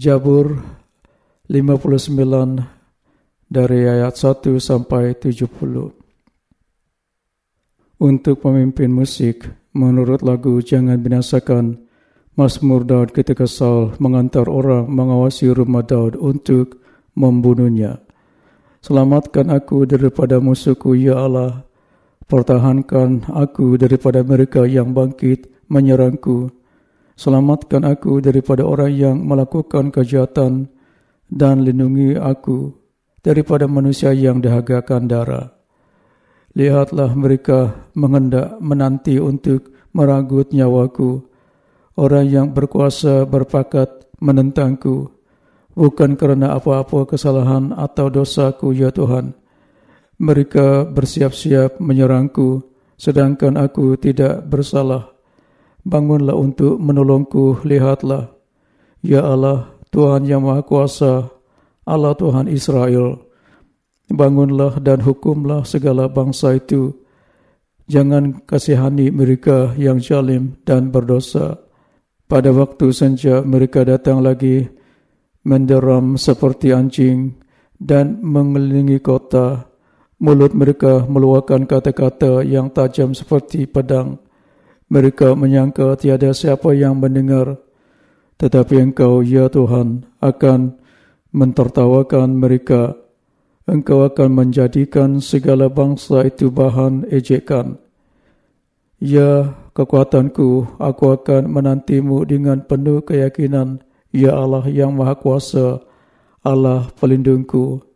Jabur 59 dari ayat 1 sampai 70. Untuk pemimpin musik, menurut lagu Jangan Binasakan, Mazmur Daud ketika Saul mengantar orang mengawasi rumah Daud untuk membunuhnya. Selamatkan aku daripada musuhku, Ya Allah. Pertahankan aku daripada mereka yang bangkit menyerangku. Selamatkan aku daripada orang yang melakukan kejahatan dan lindungi aku daripada manusia yang dahagakan darah. Lihatlah mereka mengendak menanti untuk meragut nyawaku. Orang yang berkuasa berpakat menentangku. Bukan kerana apa-apa kesalahan atau dosaku, ya Tuhan. Mereka bersiap-siap menyerangku, sedangkan aku tidak bersalah. Bangunlah untuk menolongku, lihatlah. Ya Allah, Tuhan yang Maha Kuasa, Allah Tuhan Israel. Bangunlah dan hukumlah segala bangsa itu. Jangan kasihani mereka yang jalim dan berdosa. Pada waktu senja mereka datang lagi menderam seperti anjing dan mengelilingi kota. Mulut mereka meluahkan kata-kata yang tajam seperti pedang. Mereka menyangka tiada siapa yang mendengar. Tetapi engkau, ya Tuhan, akan mentertawakan mereka engkau akan menjadikan segala bangsa itu bahan ejekan. Ya kekuatanku, aku akan menantimu dengan penuh keyakinan, Ya Allah yang Maha Kuasa, Allah pelindungku.